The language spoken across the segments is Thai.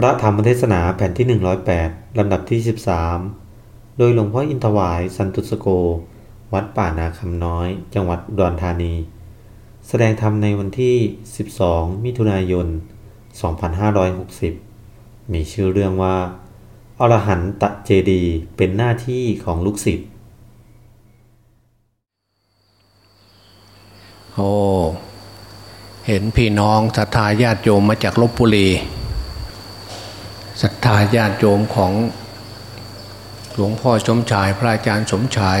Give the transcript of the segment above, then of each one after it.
พระธรรมเทศนาแผ่นที่ 108 ลำดับที่ 13 โดยหลวงพ่ออินทวาย สันตุสโก วัดป่านาคำน้อย จังหวัดอุดรธานี แสดงธรรมในวันที่ 12 มิถุนายน 2560 มีชื่อเรื่องว่า อรหันตะเจดี เป็นหน้าที่ของลูกศิษย์ โอ้ เห็นพี่น้องศรัทธาญาติโยมมาจากลบบุรี ศรัทธาญาติโยมของหลวงพ่อสมชาย พระอาจารย์สมชาย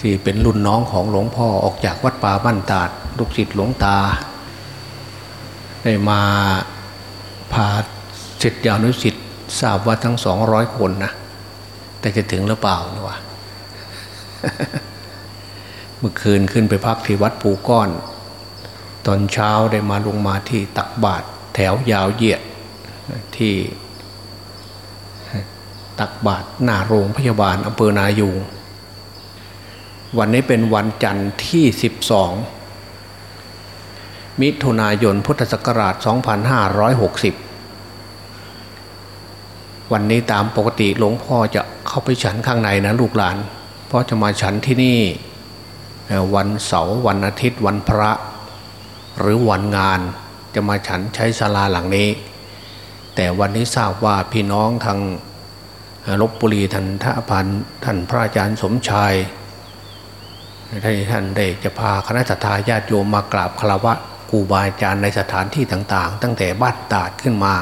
ที่เป็นรุ่นน้องของหลวงพ่อออกจากวัดป่าบ้านตาดลูกศิษย์หลวงตา ได้มาพาศิษยานุศิษย์ทราบว่าทั้งสองร้อยคนนะแต่จะถึงหรือเปล่านะวะเมื่อคืนขึ้นไปพักที่วัดปูก้อน ตอนเช้าได้มาลงมาที่ตักบาทแถวยาวเหยียด ที่ตักบาทหน้าโรงพยาบาลอำเภอนายูงวันนี้เป็นวันจันทร์ที่ 12 มิถุนายนพุทธศักราช 2560 วันนี้ตามปกติหลวงพ่อจะเข้าไปฉันข้างในนะลูกหลาน เพราะจะมาฉันที่นี่วันเสาร์วันอาทิตย์วันพระ หรือวันงานจะมาฉันใช้ศาลาหลังนี้ แต่วันนี้ทราบว่าพี่น้องทางลบบุรีท่านท่าพันท่านพระอาจารย์สมชายท่านท่านได้จะพาคณะสัตยาญาติโยมมากราบคารวะครูบาอาจารย์ในสถานที่ต่าง ๆ ตั้งแต่บ้านตาดขึ้นมา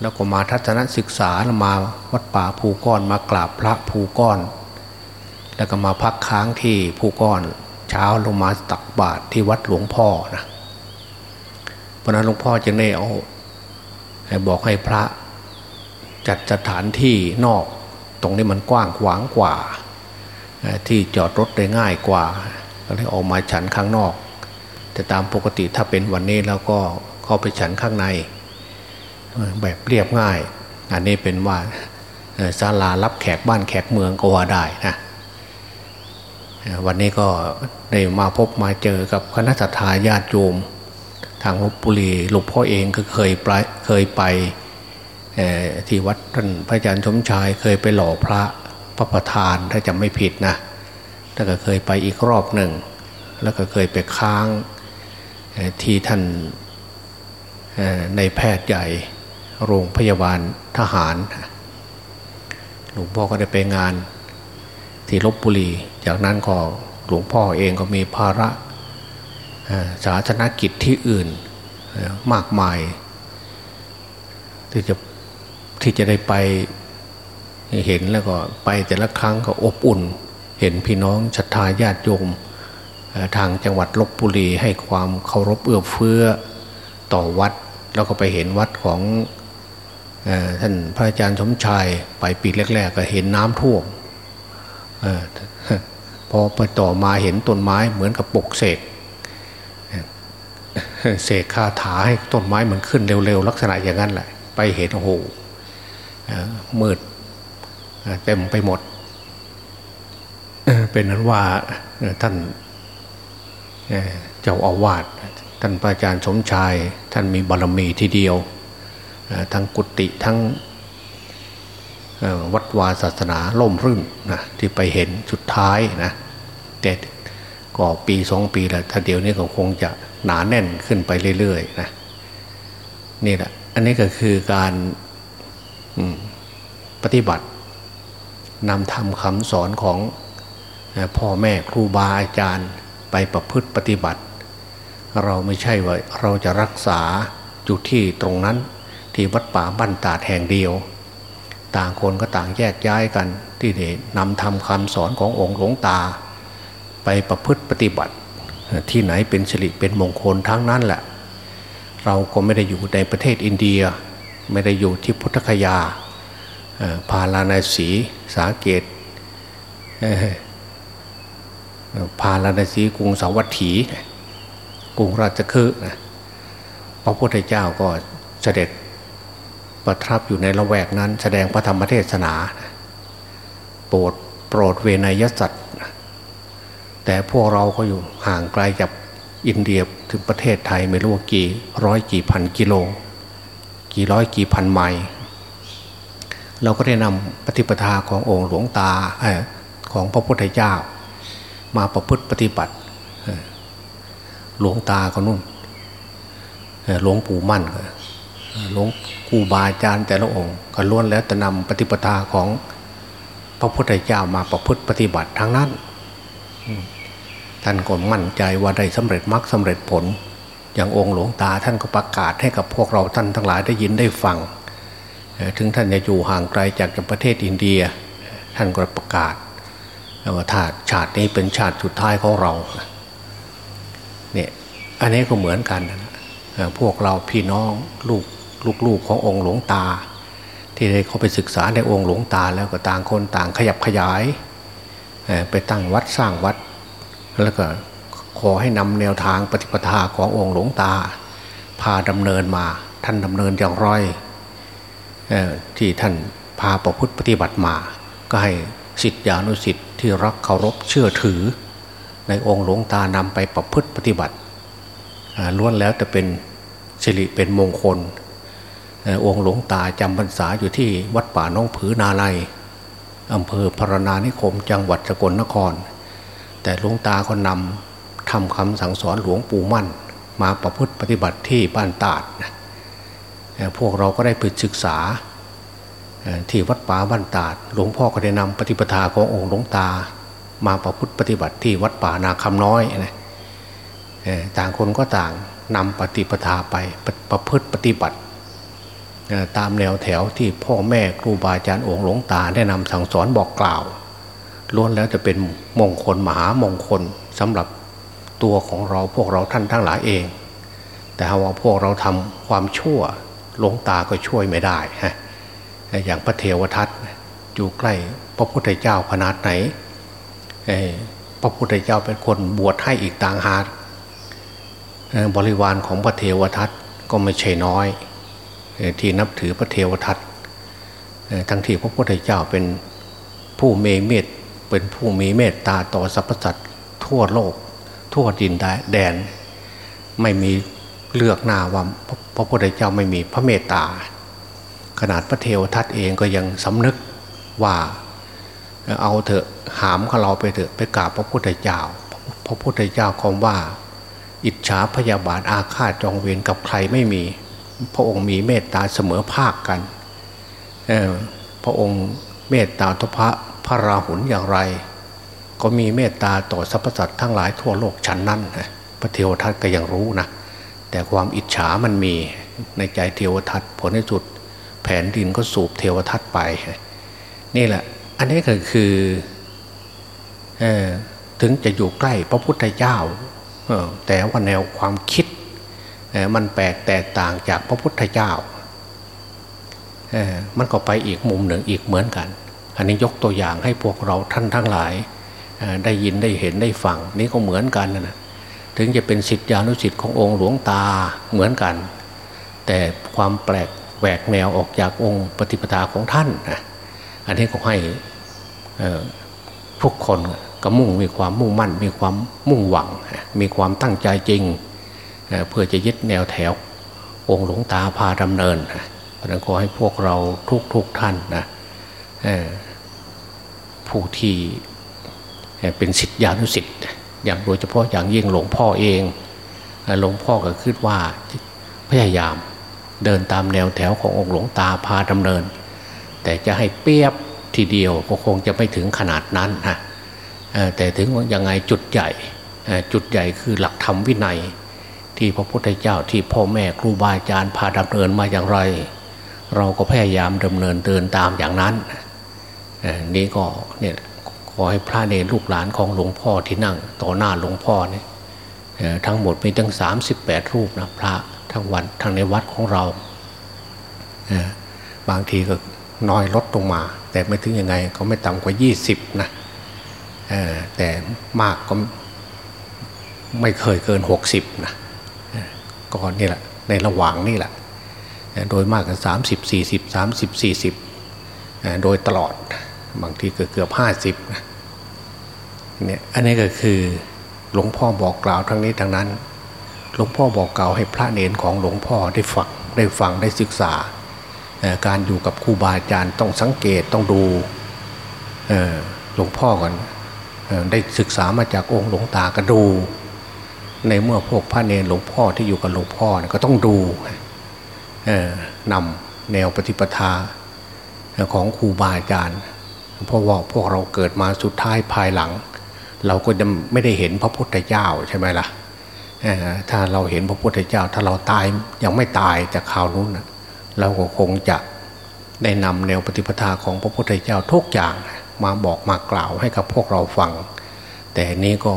แล้วก็มาทัศนศึกษาแล้วมาวัดป่าภูก้อนมากราบพระภูก้อน แล้วก็มาพักค้างที่ภูก้อน เช้าลงมาตักบาตรที่วัดหลวงพ่อนะเพราะนั้นหลวงพ่อจึงได้เอา บอกให้พระจัดสถานที่นอก ตรงนี้มันกว้างขวางกว่า ที่จอดรถได้ง่ายกว่า ก็เลยออกมาฉันข้างนอก แต่ตามปกติถ้าเป็นวันนี้แล้วก็เข้าไปฉันข้างใน แบบเรียบง่าย อันนี้เป็นว่าศาลารับแขกบ้านแขกเมืองก็ว่าได้นะวันนี้ก็ได้มาพบมาเจอกับคณะทาญาติโยม ทางลบบุรีหลวงพ่อเองก็เคยไปเคยไปที่วัดท่านพระอาจารย์สมชายเคยไปหล่อพระพระประธานถ้าจำไม่ผิดนะแล้วก็เคยไปอีกรอบหนึ่ง แล้วก็เคยไปค้างที่ท่านในแพทย์ใหญ่โรงพยาบาลทหารหลวงพ่อก็ได้ไปงานที่ลบบุรี จากนั้นก็หลวงพ่อเองก็มีภาระ ศาสนกิจที่อื่นมากมาย ที่จะที่จะได้ไปเห็นแล้วก็ไปแต่ละครั้งก็อบอุ่น เห็นพี่น้องศรัทธาญาติโยมทางจังหวัดลบบุรีให้ความเคารพเอื้อเฟื้อต่อวัด แล้วก็ไปเห็นวัดของท่านพระอาจารย์สมชายไปปีแรก ๆ ก็เห็นน้ำท่วมพอไปต่อมาเห็นต้นไม้เหมือนกับปกเสก เสกคาถาให้ต้นไม้มันขึ้นเร็วๆ ลักษณะอย่างนั้นแหละ ไปเห็นโอ้โหมืดเต็มไปหมด เป็นนั้นว่าท่านเจ้าอาวาสท่านพระอาจารย์สมชาย ท่านมีบารมีทีเดียว ทั้งกุฏิทั้งวัดวาศาสนาล่มรื่นนะที่ไปเห็นสุดท้ายนะแต่ ก็ปีสองปีแล้วถ้าเดี๋ยวนี้ก็คงจะหนาแน่นขึ้นไปเรื่อยๆนะนี่แหละอันนี้ก็คือการปฏิบัตินำธรรมคำสอนของพ่อแม่ครูบาอาจารย์ไปประพฤติปฏิบัติ เราไม่ใช่ว่าเราจะรักษาจุดที่ตรงนั้นที่วัดป่าบ้านตาดแห่งเดียว ต่างคนก็ต่างแยกย้ายกันที่เดนำธรรมคำสอนขององค์หลวงตา ไปประพฤติปฏิบัติ ที่ไหนเป็นสิริเป็นมงคลทั้งนั้นแหละ เราก็ไม่ได้อยู่ในประเทศอินเดีย ไม่ได้อยู่ที่พุทธคยาพาราณสีสาเกตพาราณสีกรุงสาวัตถีกรุงราชคฤห์พระพุทธเจ้าก็เสด็จประทับอยู่ในละแวกนั้น แสดงพระธรรมเทศนา โปรดโปรดเวนยสัตว์ แต่พวกเราก็อยู่ห่างไกลจากอินเดียถึงประเทศไทยไม่รู้กี่ร้อยกี่พันกิโล กี่ร้อยกี่พันไมล์เราก็ได้นำปฏิปทาขององค์หลวงตาของพระพุทธเจ้า มาประพฤติปฏิบัติ หลวงตาก็นุ่นหลวงปู่มั่นหลวงครูบาอาจารย์แต่ละองค์ก็ล้วนแล้วจะนำปฏิปทาของพระพุทธเจ้ามาประพฤติปฏิบัติทั้งนั้น ท่านก็มั่นใจว่าได้สำเร็จมรรคสาเร็จผล อย่างองค์หลวงตาท่านก็ประกาศให้กับพวกเราท่านทั้งหลายได้ยินได้ฟัง ถึงท่านจะอยู่ห่างไกลจากประเทศอินเดีย ท่านก็ประกาศว่าถ้าชาตินี้เป็นชาติสุดท้ายของเราเนี่ยอันนี้ก็เหมือนกันนะพวกเราพี่น้องลูกลูกๆขององค์หลวงตา ที่ได้เขาไปศึกษาในองค์หลวงตาแล้วก็ต่างคนต่างขยับขยาย ไปตั้งวัดสร้างวัด แล้วก็ขอให้นำแนวทางปฏิปทาขององค์หลวงตา พาดำเนินมาท่านดำเนินอย่างไรที่ท่านพาประพฤติปฏิบัติมา ก็ให้สิทธิอนุสิทธิ์ที่รักเคารพเชื่อถือ ในองค์หลวงตานำไปประพฤติปฏิบัติล้วนแล้วจะเป็นสิริเป็นมงคลองค์หลวงตาจำพรรษาอยู่ที่วัดป่าน้องผือนาไล อำเภอพรณานิคม จังหวัดสกลนคร แต่หลวงตาก็นำทำคำสั่งสอนหลวงปู่มั่น มาประพฤติปฏิบัติที่บ้านตาดนะพวกเราก็ได้ไปศึกษาที่วัดป่าบ้านตาด หลวงพ่อก็ได้นำปฏิปทาขององค์หลวงตา มาประพฤติปฏิบัติที่วัดป่านาคำน้อยนะต่างคนก็ต่างนำปฏิปทาไปประพฤติปฏิบัติ ตามแนวแถวที่พ่อแม่ครูบาอาจารย์องค์หลวงตาได้นำสั่งสอนบอกกล่าวล้วนแล้วจะเป็นมงคลมหามงคลสำหรับตัวของเราพวกเราท่านทั้งหลายเอง แต่ว่าพวกเราทำความชั่วหลวงตาก็ช่วยไม่ได้ฮะอย่างพระเทวทัตอยู่ใกล้พระพุทธเจ้าขนาดไหนพระพุทธเจ้าเป็นคนบวชให้อีกต่างหากบริวารของพระเทวทัตก็ไม่ใช่น้อย ที่นับถือพระเทวทัตทั้งที่พระพุทธเจ้าเป็นผู้เมเมตเป็นผู้มีเมตตาต่อสรรพสัตว์ทั่วโลก ทั่วดินแดน ไม่มีเลือกหน้าว่าพระพุทธเจ้าไม่มีพระเมตตา ขนาดพระเทวทัตเองก็ยังสำนึกว่าเอาเถอะหามของเราไปเถอะไปกราบพระพุทธเจ้า พระพุทธเจ้าคำว่า อิจฉาพยาบาทอาฆาตจองเวรกับใครไม่มี พระองค์มีเมตตาเสมอภาคกันพระองค์เมตตาทพะพระราหุลอย่างไร ก็มีเมตตาต่อสรรพสัตว์ทั้งหลายทั่วโลกชั้นนั้นพระเทวทัตก็ยังรู้นะแต่ความอิจฉามันมีในใจเทวทัตผลในสุด แผ่นดินก็สูบเทวทัตไป นี่แหละ อันนี้ก็คือถึงจะอยู่ใกล้พระพุทธเจ้าแต่ว่าแนวความคิด มันแปลกแตกต่างจากพระพุทธเจ้า มันก็ไปอีกมุมหนึ่งอีกเหมือนกัน อันนี้ยกตัวอย่างให้พวกเราท่านทั้งหลายได้ยินได้เห็นได้ฟังนี่ก็เหมือนกันนะถึงจะเป็นสิทธิอนุสิทธิ์ขององค์หลวงตาเหมือนกัน แต่ความแปลกแหวกแนวออกจากองค์ปฏิปทาของท่านนะอันนี้ก็ให้ทุกคนก็มุ่งมีความมุ่งมั่น มีความมุ่งหวัง มีความตั้งใจจริง เพื่อจะยึดแนวแถว องค์หลวงตาพาดำเนินเพราะนั้นขอให้พวกเราทุกทุกท่านนะผู้ที่เป็นสิทธิานุสิทธิ์อย่างโดยเฉพาะอย่างยิ่งหลวงพ่อเองหลวงพ่อก็คิดว่าพยายามเดินตามแนวแถวขององค์หลวงตาพาดำเนิน แต่จะให้เปียบทีเดียวก็คงจะไม่ถึงขนาดนั้นนะแต่ถึงยังไงจุดใหญ่จุดใหญ่คือหลักธรรมวินัย ที่พระพุทธเจ้าที่พ่อแม่ครูบาอาจารย์พาดำเนินมาอย่างไร เราก็พยายามดำเนินเดินตามอย่างนั้นนี่ก็เนี่ยขอให้พระเนรลูกหลานของหลวงพ่อที่นั่ง ต่อหน้าหลวงพ่อเนี่ยทั้งหมดมีตั้งสามสิบแปดรูปนะพระทั้งวันทั้งในวัดของเราบางทีก็น้อยลดลงมา แต่ไม่ถึงยังไงก็ไม่ต่ำกว่ายี่สิบนะแต่มากก็ไม่เคยเกินหกสิบนะ ก่อนนี่แหละในระหว่างนี่แหละ โดยมากกันสามสิบสี่สิบสามสิบสี่สิบโดยตลอดบางทีเกือบเกือบห้าสิบเนี่ยอันนี้ก็คือหลวงพ่อบอกกล่าวทั้งนี้ทั้งนั้น หลวงพ่อบอกกล่าวให้พระเนรของหลวงพ่อได้ฟังได้ฟังได้ศึกษา การอยู่กับครูบาอาจารย์ต้องสังเกตต้องดูหลวงพ่อก่อนได้ศึกษามาจากองค์หลวงตาก็ดู ในเมื่อพวกพระเนรหลวงพ่อที่อยู่กับหลวงพ่อก็ต้องดูนำแนวปฏิปทาของครูบาอาจารย์เพราะว่าพวกเราเกิดมาสุดท้ายภายหลัง เราก็จะไม่ได้เห็นพระพุทธเจ้าใช่ไหมล่ะถ้าเราเห็นพระพุทธเจ้า ถ้าเราตายยังไม่ตายจากข่าวนู้นเราก็คงจะได้นำแนวปฏิปทาของพระพุทธเจ้าทุกอย่างมาบอกมากล่าวให้กับพวกเราฟัง แต่นี้ก็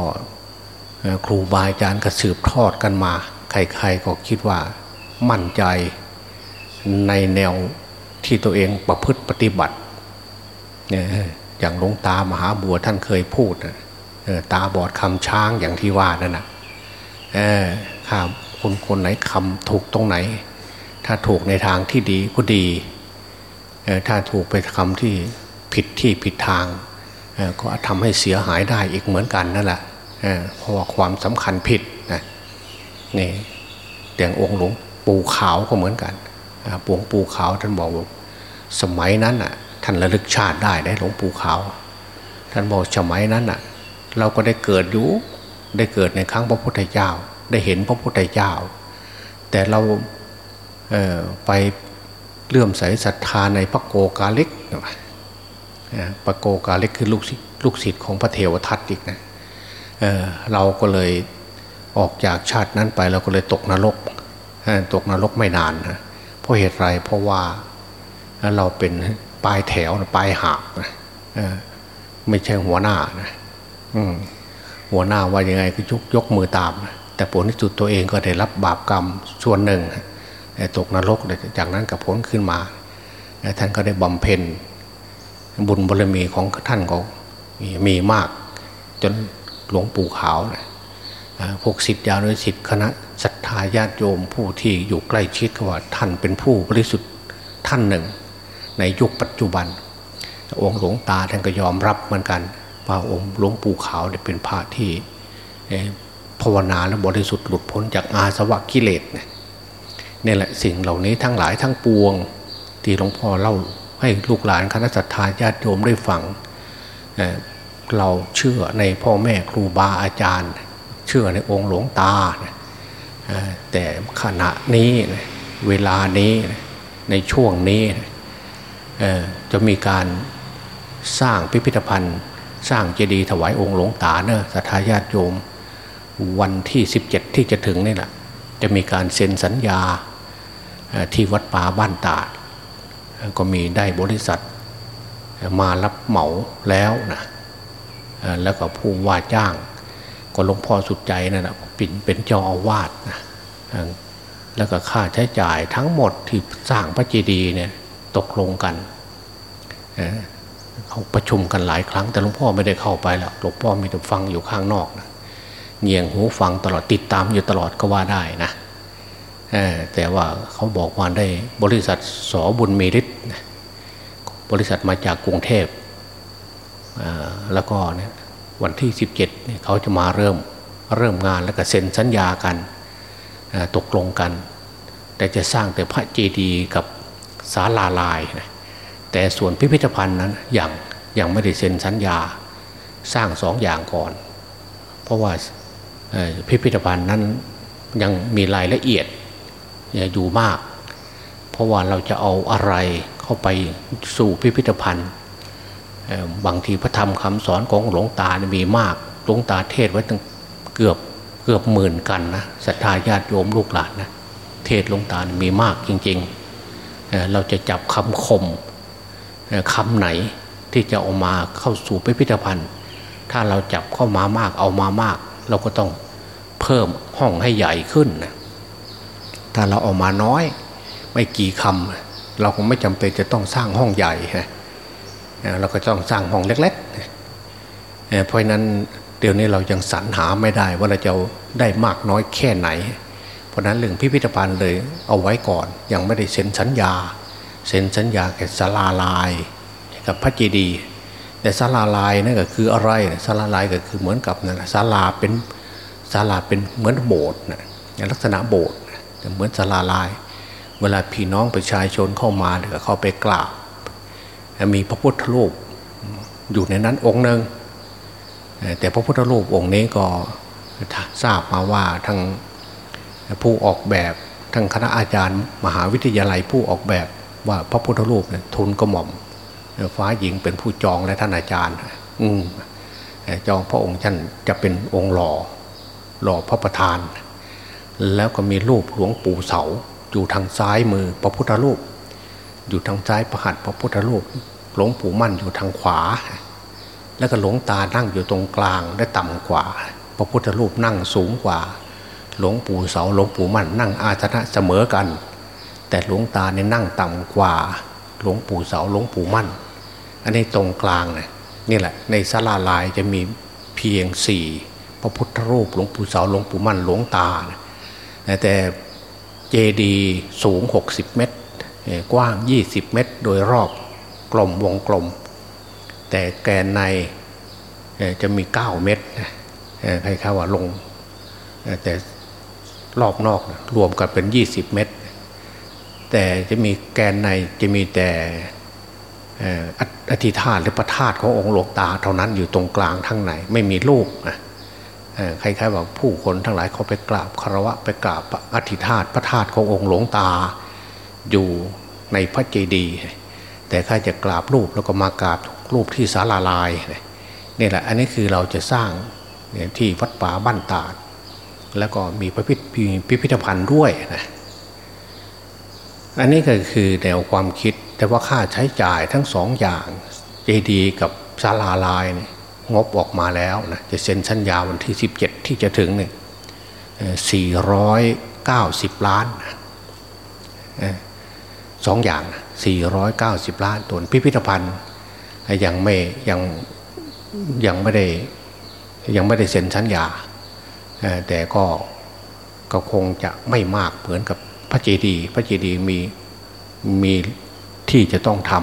ครูบาอาจารย์ก็สืบทอดกันมา ใครๆก็คิดว่ามั่นใจในแนวที่ตัวเองประพฤติปฏิบัติเนี่ยอย่างหลวงตามหาบัวท่านเคยพูดตาบอดคำช้างอย่างที่ว่านั่นนะข้าคนคนไหนคำถูกตรงไหน ถ้าถูกในทางที่ดีก็ดี ถ้าถูกไปคำที่ผิดที่ผิดทาง ก็ทำให้เสียหายได้อีกเหมือนกันนั่นแหละ เพราะว่าความสำคัญผิดนะนี่แต่งองค์หลวงปู่ขาวก็เหมือนกันหลวงปู่ขาวท่านบอกว่าสมัยนั้นอะท่านระลึกชาติได้ได้หลวงปู่ขาว ท่านบอกสมัยนั้นอะ เราก็ได้เกิดอยู่ได้เกิดในครั้งพระพุทธเจ้า ได้เห็นพระพุทธเจ้า แต่เราเไปเลื่อมใสศรัทธาในพระโกกาลิกพระโกกาลิกคือลูกศิษย์ของพระเทวทัตอีกนะ เเราก็เลยออกจากชาตินั้นไปเราก็เลยตกนรกตกนรกไม่นานนะเพราะเหตุไรเพราะว่าเราเป็นปลายแถวปลายหาบนะไม่ใช่หัวหน้านะหัวหน้าว่ายังไงก็ยกยกมือตามนะแต่ผลที่สุดตัวเองก็ได้รับบาปกรรมส่วนหนึ่งตกนรกจากนั้นกับพ้นขึ้นมาท่านก็ได้บำเพ็ญบุญบารมีของท่านก็มีมาก จน หลวงปู่ขาวนะพวกสิทธิยานุสิทธิคณะศรัทธาญาติโยมผู้ที่อยู่ใกล้ชิดก็ว่าท่านเป็นผู้บริสุทธิ์ท่านหนึ่ง ในยุคปัจจุบัน องค์หลวงตาท่านก็ยอมรับเหมือนกันว่าองค์หลวงปู่ขาวเป็นพระที่ภาวนาและบริสุทธิ์หลุดพ้นจากอาสวะกิเลสเนี่ยแหละสิ่งเหล่านี้ทั้งหลายทั้งปวง ที่หลวงพ่อเล่าให้ลูกหลานคณะสัตยาญาติโยมได้ฟัง เราเชื่อในพ่อแม่ครูบาอาจารย์ เชื่อในองค์หลวงตา แต่ขณะนี้เวลานี้ในช่วงนี้จะมีการสร้างพิพิธภัณฑ์ สร้างเจดีย์ถวายองค์หลวงตาเนอะสัทยาติโยม วันที่ 17 ที่จะถึงนี่แหละจะมีการเซ็นสัญญาที่วัดป่าบ้านตาดก็มีได้บริษัทมารับเหมาแล้วนะ แล้วก็ผู้ว่าจ้าง ก็หลวงพ่อสุดใจนั่นแหะเป็นเป็นเจ้าอาวาสนะแล้วก็ค่าใช้จ่ายทั้งหมดที่สร้างพระเจดีย์เนี่ยตกลงกันเขาประชุมกันหลายครั้ง แต่หลวงพ่อไม่ได้เข้าไปแล้วหลวงพ่อมีแต่ฟังอยู่ข้างนอกนะเงี่ยงหูฟังตลอดติดตามอยู่ตลอดก็ว่าได้นะแต่ว่าเขาบอกว่าได้บริษัทสอบุญมีฤทธิ์บริษัทมาจากกรุงเทพ แล้วก็เนี่ยวันที่ 17เเขาจะมาเริ่มเริ่มงานแล้วก็เซ็นสัญญากันตกลงกัน แต่จะสร้างแต่พระเจดีย์กับศาลาลายนะแต่ส่วนพิพิธภัณฑ์นั้นยังยังไม่ได้เซ็นสัญญาสร้างสองอย่างก่อน เพราะว่าพิพิธภัณฑ์นั้นยังมีรายละเอียดอยู่มาก เพราะว่าเราจะเอาอะไรเข้าไปสู่พิพิธภัณฑ์ บางทีพระธรรมคำสอนของหลวงตามีมาก หลวงตาเทศไว้ตั้งเกือบเกือบหมื่นกันนะศรัทธาญาติโยมลูกหลานนะเทศหลวงตามีมากจริงๆเราจะจับคำคมคำไหนที่จะเอามาเข้าสู่พิพิธภัณฑ์ ถ้าเราจับเข้ามามากเอามามาก เราก็ต้องเพิ่มห้องให้ใหญ่ขึ้นนะถ้าเราเอามาน้อย ไม่กี่คำเราคงไม่จำเป็นจะต้องสร้างห้องใหญ่นะ เราก็ต้องสร้างห้องเล็กๆเพราะนั้นเดี๋ยวนี้เรายังสรรหาไม่ได้ว่าเราจะได้มากน้อยแค่ไหน เพราะนั้นเรื่องพิพิธภัณฑ์เลยเอาไว้ก่อน ยังไม่ได้เซ็นสัญญา เซ็นสัญญาแก่ศาลาลายกับพระเจดีย์แต่ศาลาลายนั่นก็คืออะไรศาลาลายก็คือเหมือนกับนะศาลาเป็นศาลาเป็นเหมือนโบสถ์นะลักษณะโบสถ์เหมือนศาลาลายเหเวลาพี่น้องประชาชนเข้ามาเดี๋ยวเข้าไปกราบ มีพระพุทธรูปอยู่ในนั้นองค์หนึ่งแต่พระพุทธรูปองค์นี้ก็ทราบมาว่าทั้งผู้ออกแบบทั้งคณะอาจารย์ มหาวิทยาลัยผู้ออกแบบว่าพระพุทธรูปเนี่ยทุนกระหม่อมฟ้าหญิงเป็นผู้จองและท่านอาจารย์ อืจองพระองค์ท่านจะเป็นองค์หล่อหล่อพระประธาน แล้วก็มีรูปหลวงปู่เสาอยู่ทางซ้ายมือพระพุทธรูป อยู่ทางซ้ายประหัตพระพุทธรูปหลวงปู่มั่นอยู่ทางขวา แล้วก็หลวงตานั่งอยู่ตรงกลางได้ต่ำกว่า พระพุทธรูปนั่งสูงกว่า หลวงปู่เสาหลวงปู่มั่นนั่งอาชนะเสมอกัน แต่หลวงตาเนี่ยนั่งต่ำกว่า หลวงปู่เสาหลวงปู่มั่น อันนี้ตรงกลางเนี่ยนี่แหละในศาลาลายจะมีเพียงสี่พระพุทธรูปหลวงปู่เสาหลวงปู่มั่นหลวงตา แต่เจดีสูง 60 เมตร กว้าง 20 เมตรโดยรอบกลมวงกลม แต่แกนในจะมี 9 เมตรใครข้าว่าลง แต่รอบนอกรวมกันเป็น 20 เมตร แต่จะมีแกนในจะมีแต่อธิธาตหรือประธาตขององค์หลวงตาเท่านั้นอยู่ตรงกลางทั้งไหนไม่มีลูกนะคล้ายๆว่าผู้คนทั้งหลายเขาไปกราบคารวะไปกราบอธิธาตพระธาตุขององค์หลวงตา อยู่ในพระเจดีย์แต่ถ้าจะกราบรูปแล้วก็มากราบรูปที่ศาลาลายนี่แหละอันนี้คือเราจะสร้างที่วัดป่าบ้านตาด แล้วก็มีพระพิพิธภัณฑ์ด้วยนะอันนี้ก็คือแนวความคิดแต่ว่าค่าใช้จ่ายทั้งสองอย่างเจดีกับศาลาลายเนี่ยงบออกมาแล้วนะจะเซ็นสัญญาวันที่ 17 ที่จะถึงเนี่ยสี่ร้อยเก้าสิบล้าน สองอย่างสี่ร้อยเก้าสิบล้านตัวพิพิธภัณฑ์ยังไม่ยังยังไม่ได้ยังไม่ได้เซ็นสัญญา แต่ก็ก็คงจะไม่มากเหมือนกับพระเจดีย์พระเจดีย์มีมีที่จะต้องท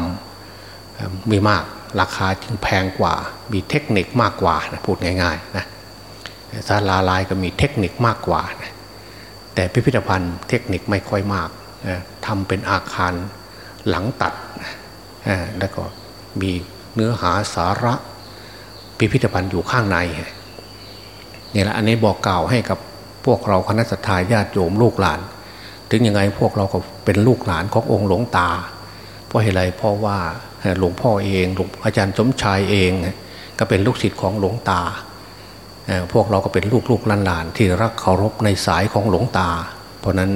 ำมีมากราคาจึงแพงกว่า มีเทคนิคมากกว่านะพูดง่ายๆนะศาลาลายก็มีเทคนิคมากกว่านะแต่พิพิธภัณฑ์เทคนิคไม่ค่อยมาก ทำเป็นอาคารหลังตัด แล้วก็มีเนื้อหาสาระพิพิธภัณฑ์อยู่ข้างในนี่แหละอันนี้บอกกล่าวให้กับพวกเราคณะสัตยาญาติโยมลูกหลาน ถึงยังไงพวกเราก็เป็นลูกหลานขององค์หลวงตา เพราะอะไรเพราะว่าหลวงพ่อเองหลวงอาจารย์สมชายเอง ก็เป็นลูกศิษย์ของหลวงตา พวกเราก็เป็นลูกลูกหลานที่รักเคารพในสายของหลวงตา เพราะนั้น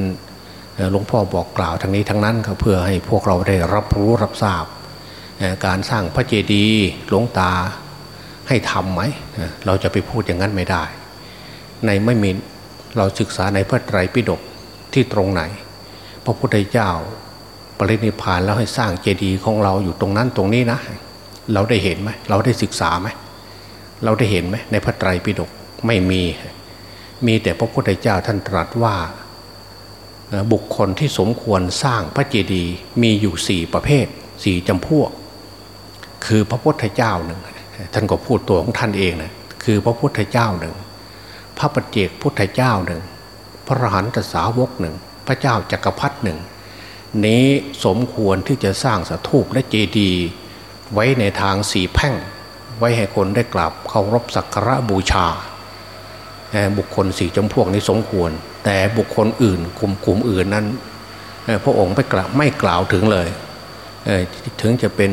หลวงพ่อบอกกล่าวทางนี้ทั้งนั้นก็เพื่อให้พวกเราได้รับรู้รับทราบ การสร้างพระเจดีย์หลวงตาให้ทำไหม เราจะไปพูดอย่างนั้นไม่ได้ ในไม่มีเราศึกษาในพระไตรปิฎกที่ตรงไหน พระพุทธเจ้าปรินิพานแล้วให้สร้างเจดีย์ของเราอยู่ตรงนั้นตรงนี้นะ เราได้เห็นไหมเราได้ศึกษาไหมเราได้เห็นไหมในพระไตรปิฎกไม่มี มีแต่พระพุทธเจ้าท่านตรัสว่า บุคคลที่สมควรสร้างพระเจดีย์มีอยู่สี่ประเภทสี่จำพวก คือพระพุทธเจ้าหนึ่งท่านก็พูดตัวของท่านเองนะคือพระพุทธเจ้าหนึ่งพระปฏิเจกพุทธเจ้าหนึ่งพระรหันตสาวกหนึ่งพระเจ้าจักรพรรดิหนึ่งนี้สมควรที่จะสร้างสถูปและเจดีย์ไว้ในทางสีแพ่ง ไว้ให้คนได้กราบเคารพสักการะบูชา บุคคลสี่จำพวกนี้สมควร แต่บุคคลอื่นกลุ่มกลุ่มอื่นนั้นพระองค์ไม่กล่าวไม่กล่าวถึงเลยถึงจะเป็น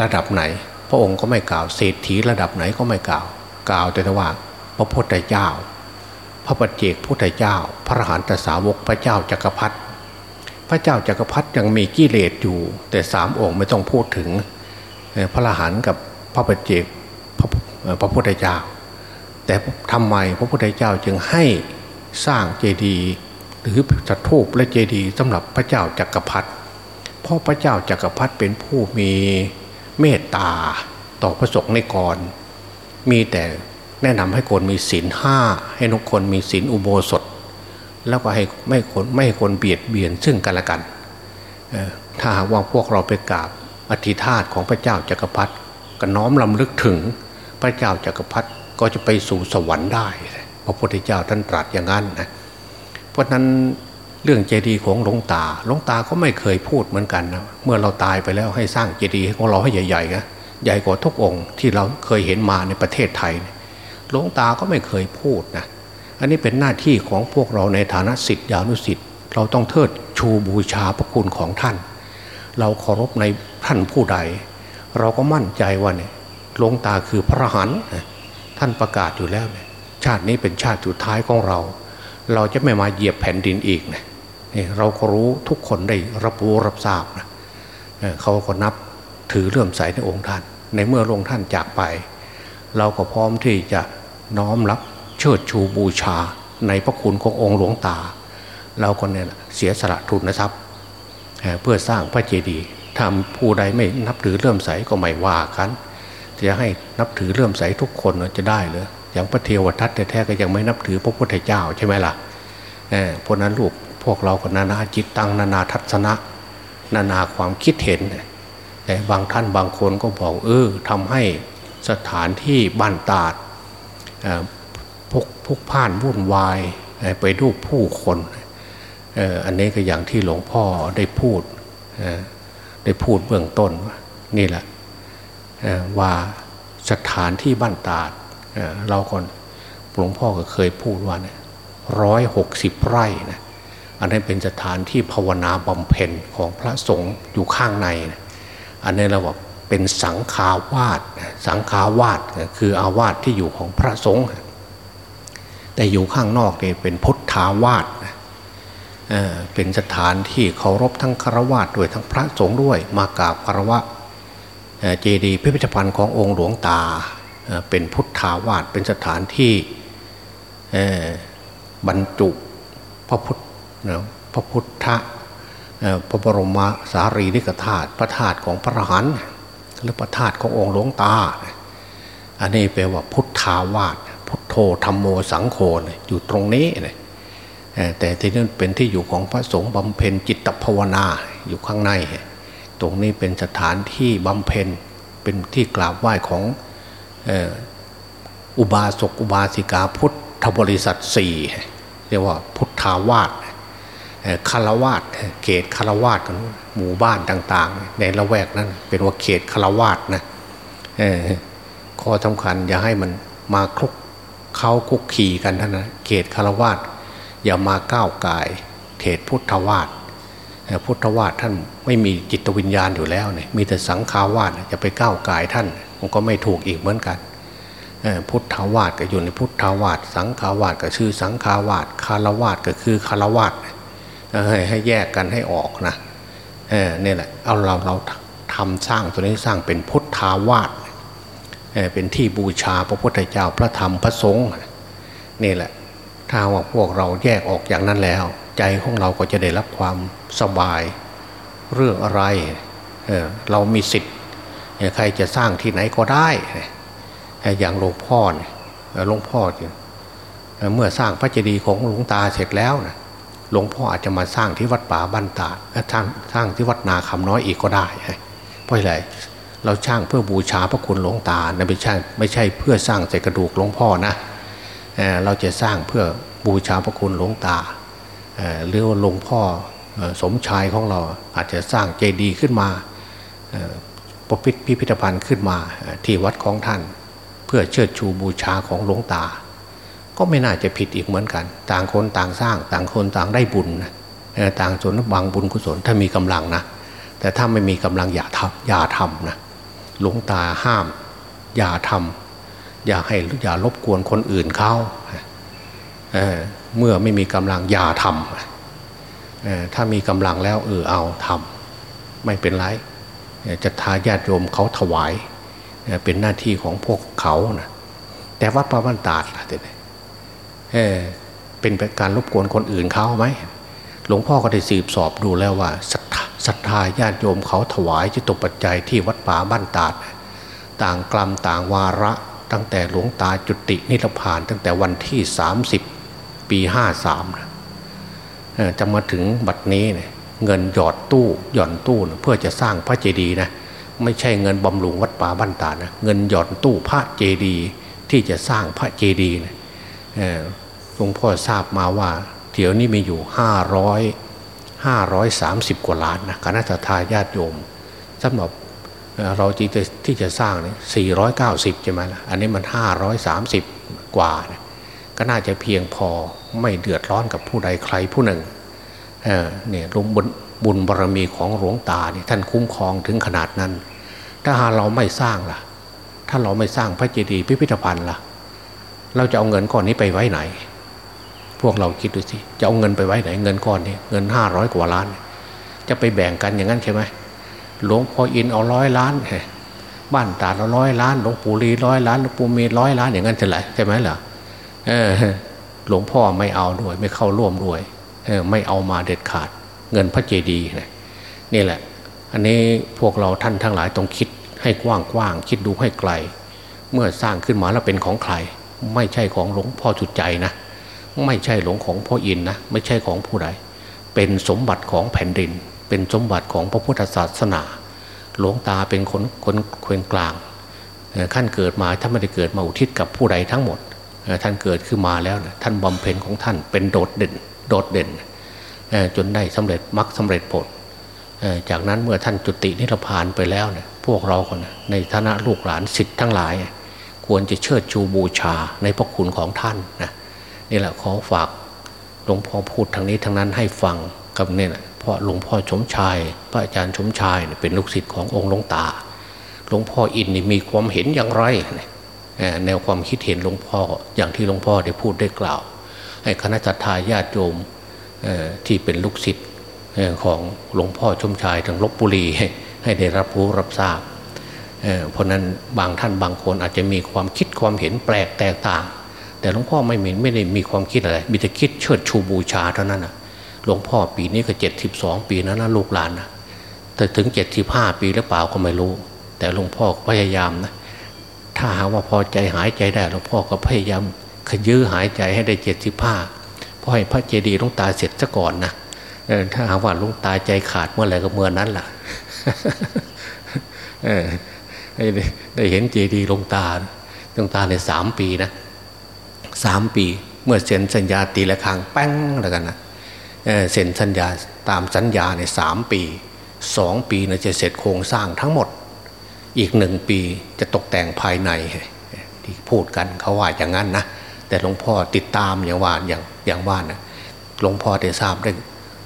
ระดับไหน พระองค์ก็ไม่กล่าวเศรษฐีระดับไหนก็ไม่กล่าว กล่าวแต่ว่า พระพุทธเจ้า พระปัจเจกพุทธเจ้า พระอรหันตสาวกพระเจ้าจักรพรรดิพระเจ้าจักรพรรดิยังมีกิเลสอยู่ แต่สามองค์ไม่ต้องพูดถึงพระหันกับพระปฏิเจกพระพระพุทธเจ้า แต่ทำไมพระพุทธเจ้าจึงให้สร้างเจดีย์หรือจัดทูปและเจดีย์สำหรับพระเจ้าจักรพรรดิเพราะพระเจ้าจักรพรรดิเป็นผู้มีเมตตาต่อพระสงฆ์ในกรมีแต่แนะนำให้คนมีศีลห้าให้ทุกคนมีศีลอุโบสถ แล้วก็ให้ไม่คนไม่คนเบียดเบียนซึ่งกันและกันถ้าหากว่าพวกเราไปกราบอธิธาตของพระเจ้าจักรพรรดิก็น้อมลำลึกถึงพระเจ้าจักรพรรดิ ก็จะไปสู่สวรรค์ได้ พระพุทธเจ้าท่านตรัสอย่างนั้นนะเพราะนั้นเรื่องเจดีย์ของหลวงตาหลวงตาก็ไม่เคยพูดเหมือนกันนะเมื่อเราตายไปแล้วให้สร้างเจดีย์ของเราให้ใหญ่ๆนะใหญ่กว่าทุกองค์ที่เราเคยเห็นมาในประเทศไทยหลวงตาก็ไม่เคยพูดนะอันนี้เป็นหน้าที่ของพวกเราในฐานะสิทธิอนุสิทธิ์เราต้องเทิดชูบูชาพระคุณของท่าน เราเคารพในท่านผู้ใด เราก็มั่นใจว่าเนี่ยหลวงตาคือพระหัน ท่านประกาศอยู่แล้วเนี่ยชาตินี้เป็นชาติสุดท้ายของเรา เราจะไม่มาเหยียบแผ่นดินอีกนะนี่เราก็รู้ทุกคนได้รับรู้รับทราบนะเขาก็นับถือเลื่อมใสในองค์ท่าน ในเมื่อลงท่านจากไป เราก็พร้อมที่จะน้อมรับเชิดชูบูชาในพระคุณขององค์หลวงตา เราก็เนี่ยเสียสละทุนนะครับเพื่อสร้างพระเจดีย์ทำผู้ใดไม่นับถือเลื่อมใสก็ไม่ว่ากัน จะให้นับถือเลื่อมใสทุกคนจะได้เลยอย่างพระเทวทัตแท้ๆก็ยังไม่นับถือพระพุทธเจ้าใช่ไหมล่ะเพราะนั้นลูกพวกเราก็นานาจิตตังนานาทัศนะ นานาความคิดเห็น แต่บางท่านบางคนก็บอกเออทำให้สถานที่บ้านตาดพกพกผ่านวุ่นวายไปดูผู้คนอันนี้ก็อย่างที่หลวงพ่อได้พูดได้พูดเบื้องต้นนี่แหละ ว่าสถานที่บ้านตาดเราคนหลวงพ่อก็เคยพูดว่าร้อยหกสิบไร่นะอันนี้เป็นสถานที่ภาวนาบำเพ็ญของพระสงฆ์อยู่ข้างในนะอันนี้เราบอกเป็นสังฆาวาสสังฆาวาสคืออาวาสที่อยู่ของพระสงฆ์แต่อยู่ข้างนอกเนี่ยเป็นพุทธาวาสเป็นสถานที่เคารพทั้งคารวะด้วยทั้งพระสงฆ์ด้วยมากราบคารวะ เจดีย์พิพิธภัณฑ์ขององค์หลวงตาเป็นพุทธาวาสเป็นสถานที่บรรจุพระพุทธพระพุทธพระบรมสารีริกธาตุพระธาตุของพระหันหรือพระธาตุขององค์หลวงตา อันนี้แปลว่าพุทธาวาสพุทโธธรรมโมสังโฆอยู่ตรงนี้เลยแต่ที่นั่นเป็นที่อยู่ของพระสงฆ์บำเพ็ญจิตภาวนาอยู่ข้างใน ตรงนี้เป็นสถานที่บำเพ็ญเป็นที่กราบไหว้ของอุบาสกอุบาสิกาพุทธบริษัทสี่เรียกว่าพุทธาวาสคารวาสเขตคารวาสกันหมู่บ้านต่าง ๆ ในละแวกนั้นเป็นว่าเขตคารวาสนะข้อสำคัญอย่าให้มันมาคลุกเขาคุกขี่กันท่านนะเขตคารวาสอย่ามาก้าวกายเขตพุทธวาส พุทธวาสท่านไม่มีจิตวิญญาณอยู่แล้วเนี่ยมีแต่สังขาวาสจะไปก้าวกายท่านมันก็ไม่ถูกอีกเหมือนกันพุทธวาสก็อยู่ในพุทธวาสสังขาวาสก็ชื่อสังขาวาสคารวาสก็คือคารวาสให้ให้แยกกันให้ออกนะนี่แหละเอาเราเราทำสร้างตัวนี้สร้างเป็นพุทธาวาสเป็นที่บูชาพระพุทธเจ้าพระธรรมพระสงฆ์นี่แหละ ถ้าว่าพวกเราแยกออกอย่างนั้นแล้ว ใจของเราก็จะได้รับความสบาย เรื่องอะไรเเรามีสิทธิ์ใครจะสร้างที่ไหนก็ได้อย่างหลวงพ่อเนี่ยหลวงพ่อเมื่อสร้างพระเจดีย์ของหลวงตาเสร็จแล้วนะหลวงพ่ออาจจะมาสร้างที่วัดป่าบ้านตาสร้างสร้างที่วัดนาคำน้อยอีกก็ได้เพราะอะไรเราสร้างเพื่อบูชาพระคุณหลวงตานะไม่ใช่ไม่ใช่เพื่อสร้างใส่กระดูกหลวงพ่อนะ เราจะสร้างเพื่อบูชาพระคุณหลวงตาหรือว่าหลวงพ่อสมชายของเราอาจจะสร้างเจดีย์ขึ้นมาประพิพิพิธภัณฑ์ขึ้นมาที่วัดของท่าน เพื่อเชิดชูบูชาของหลวงตา ก็ไม่น่าจะผิดอีกเหมือนกัน ต่างคนต่างสร้างต่างคนต่างได้บุญต่างส่วนบางบุญกุศลถ้ามีกำลังนะ แต่ถ้าไม่มีกำลังอย่าทำอย่าทำนะหลวงตาห้าม อย่าทำ อย่าให้อย่ารบกวนคนอื่นเขาเเมื่อไม่มีกำลังอย่าทำถ้ามีกำลังแล้วเออเอาทำไม่เป็นไรจะทาญาติโยมเขาถวาย เป็นหน้าที่ของพวกเขานะแต่วัดประวันตาดล่ะเออเป็นการรบกวนคนอื่นเขาไหมหลวงพ่อก็ได้สืบสอบดูแล้วว่าศรัทธาญาติโยมเขาถวายจิตตปัจจัยที่วัดป่าบ้านตาด ต่างกลัมต่างวาระ ตั้งแต่หลวงตาจุตินิพพาน ตั้งแต่วันที่ 30 ปี53จะมาถึงบัดนี้เนี่ยเงินหยอดตู้หย่อนตู้เพื่อจะสร้างพระเจดีย์นะไม่ใช่เงินบำรุงวัดป่าบ้านตานะเงินหย่อนตู้พระเจดีย์ที่จะสร้างพระเจดีย์นะหลวงพ่อทราบมาว่าเดี๋ยวนี้มีอยู่ห้าร้อยห้าร้อยสามสิบกว่าล้านนะคณะทาญาติโยมสำหรับ เราที่จะที่จะสร้างเนี่ยสี่ร้อยเก้าสิบใช่ไหมล่ะอันนี้มันห้าร้อยสามสิบกว่านะก็น่าจะเพียงพอไม่เดือดร้อนกับผู้ใดใครผู้หนึ่งเเนี่ยลงบุญบุญบารรมีของหลวงตาเนี่ยท่านคุ้มครองถึงขนาดนั้น ถ้าหาเราไม่สร้างล่ะ ถ้าเราไม่สร้างพระเจดีย์พิพิธภัณฑ์ล่ะ เราจะเอาเงินก้อนนี้ไปไว้ไหน พวกเราคิดดูสิจะเอาเงินไปไว้ไหน เงินก้อนนี้เงินห้าร้อยกว่าล้าน จะไปแบ่งกันอย่างนั้นใช่ไหม หลวงพ่ออินเอาร้อยล้านบ้านตาเราร้อยล้านหลวงปู่ลีร้อยล้านหลวงปู่เมร้อยล้านอย่างนั้นจะไหลใช่ไหมล่ะหลวงพ่อไม่เอาด้วย ไม่เข้าร่วมด้วยไม่เอามาเด็ดขาด เงินพระเจดีย์นี่แหละ อันนี้พวกเราท่านทั้งหลายต้องคิดให้กว้างๆคิดดูให้ไกล เมื่อสร้างขึ้นมาแล้วเป็นของใคร ไม่ใช่ของหลวงพ่อจุดใจนะไม่ใช่หลวงของพ่ออินนะไม่ใช่ของผู้ใดเป็นสมบัติของแผ่นดิน เป็นสมบัติของพระพุทธศาสนา หลวงตาเป็นคนคนควนกลางท่านเกิดมาท่านไม่ได้เกิดมาอุทิศกับผู้ใดทั้งหมด ท่านเกิดขึ้นมาแล้วท่านบำเพ็ญของท่านเป็นโดดเด่น โดดเด่น จนได้สำเร็จมรรคสาเร็จผล จากนั้นเมื่อท่านจุตินิพพานไปแล้วเนี่ยพวกเราคนในฐานะลูกหลานสิทธิ์ทั้งหลาย ควรจะเชิดชูบูชาในพระคุณของท่านนะนี่แหละขอฝากหลวงพ่อพูดทางนี้ทางนั้นให้ฟังกับเนี่ย เพราะหลวงพ่อชมชาย พระอาจารย์ชมชายเป็นลูกศิษย์ขององค์หลวงตา หลวงพ่ออินนี่มีความเห็นอย่างไร แนวความคิดเห็นหลวงพ่ออย่างที่หลวงพ่อได้พูดได้กล่าว ให้คณะทาญาติโยมที่เป็นลูกศิษย์ของหลวงพ่อชมชายทางลบบุรีให้ได้รับรู้รับทราบเพราะนั้นบางท่านบางคนอาจจะมีความคิดความเห็นแปลกแตกต่าง แต่หลวงพ่อไม่มีไม่ได้มีความคิดอะไรมีแต่คิดเชิดชูบูชาเท่านั้นนะ หลวงพ่อปีนี้ก็เจ็ดสิบสองปีนั้นะลูกหลานนะแต่ถึงเจ็ดสิบห้าปีหรือเปล่าก็ไม่รู้ แต่หลวงพ่อพยายามนะ ถ้าหากว่าพอใจหายใจได้หลวงพ่อก็พยายามขยื้อหายใจให้ได้เจ็ดสิบห้าพอให้พระเจดีย์ลงตาเสร็จซะก่อนนะถ้าหากว่าลงตาใจขาดเมื่อไหร่ก็เมื่อนั้นล่ะได้เห็นเจดีย์ลงตาลงตาในสามปีนะสามปี เมื่อเซ็นสัญญาตีละครั้งแป้งแล้วกันนะ เซ็นสัญญาตามสัญญาในสามปีสองปีนะจะเสร็จโครงสร้างทั้งหมด อีกหนึ่งปีจะตกแต่งภายในที่พูดกันเขาว่าอย่างนั้นนะแต่หลวงพ่อติดตามอย่างว่าอย่างอย่างว่านะหลวงพ่อได้ทราบได้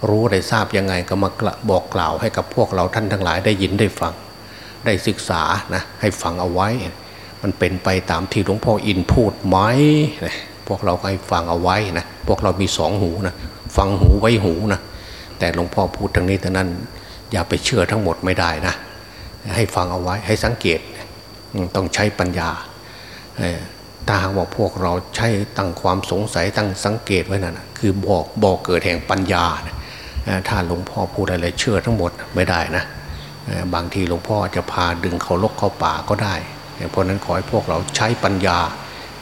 รู้ได้ทราบยังไงก็มาบอกกล่าวให้กับพวกเราท่านทั้งหลายได้ยินได้ฟัง ได้ศึกษานะให้ฟังเอาไว้ มันเป็นไปตามที่หลวงพ่ออินพูดไหมพวกเราให้ฟังเอาไว้นะพวกเรามีสองหูนะ ฟังหูไว้หูนะแต่หลวงพ่อพูดทางนี้ทางนั้น อย่าไปเชื่อทั้งหมดไม่ได้นะ ให้ฟังเอาไว้ให้สังเกตต้องใช้ปัญญาถ้าหากว่าพวกเราใช้ตั้งความสงสัยตั้งสังเกตไว้นั่นคือบอกบอกเกิดแห่งปัญญาถ้าหลวงพ่อพูดอะไรเชื่อทั้งหมดไม่ได้นะบางทีหลวงพ่อจะพาดึงเขาลกเข้าป่าก็ได้ เพราะนั้นขอให้พวกเราใช้ปัญญา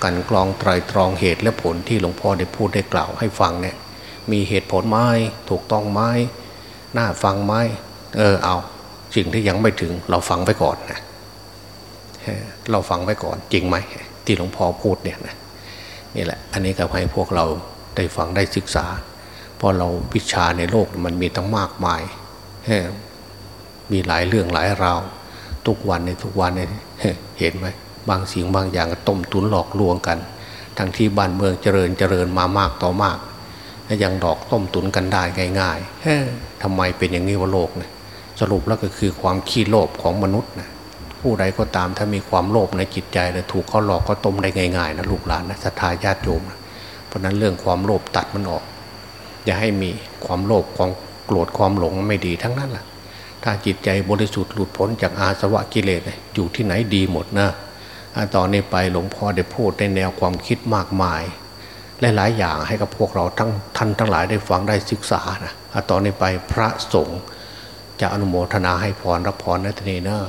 กันกรองไตรตรองเหตุและผลที่หลวงพ่อได้พูดได้กล่าวให้ฟังเนี่ย มีเหตุผลไหมถูกต้องไหมน่าฟังไหมเออเอาสิ่งที่ยังไม่ถึง เราฟังไปก่อนนะเราฟังไปก่อนจริงไหมที่หลวงพ่อพูดเนี่ยนะนี่แหละ อันนี้ก็ให้พวกเราได้ฟังได้ศึกษา เพราะเราวิชาในโลกมันมีตั้งมากมายมีหลายเรื่องหลายราว ทุกวันในทุกวันเนี่ยเห็นไหมบางสิ่งบางอย่างต้มตุนหลอกลวงกัน ทั้งที่บ้านเมืองเจริญเจริญมามากต่อมาก ยังดอกต้มตุนกันได้ง่ายๆทำไมเป็นอย่างนี้วะโลกเนี่ยสรุปแล้วก็คือความขี้โลภของมนุษย์นะผู้ใดก็ตามถ้ามีความโลภในจิตใจเลยถูกเขาหลอกก็ต้มได้ง่ายๆนะลูกหลานนะศรัทธาญาติโยมนะเพราะนั้นเรื่องความโลภตัดมันออก อย่าให้มีความโลภความโกรธความหลงไม่ดีทั้งนั้นแหละถ้าจิตใจบริสุทธิ์หลุดพ้นจากอาสวะกิเลสอยู่ที่ไหนดีหมดนะตอนนี้ไปหลวงพ่อได้พูดในแนวความคิดมากมาย หลายอย่างให้กับพวกเราทั้งท่านทั้งหลายได้ฟังได้ศึกษานะต่อนนี้ไปพระสงฆ์จะอนุโมทนาให้พรรับพรในทีนี้นะ